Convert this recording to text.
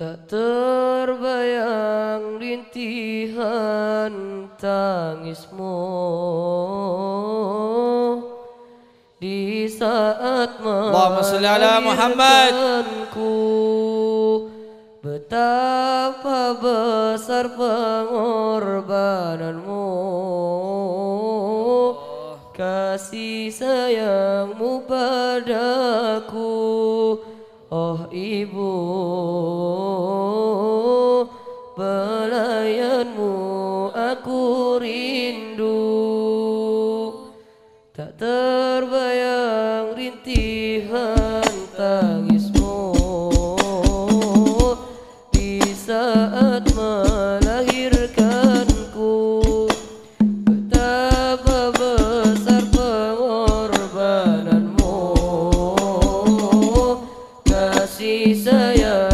Tak terbayang rintihan tangismu. Di saat melahirkanku Betapa besar pengorbananmu. Kasih sayangmu padaku Oh ibu rindu. Tak terbayang rintihan tangismu. Di saat melahirkanku Betapa besar pengorbananmu. Kasih sayangmu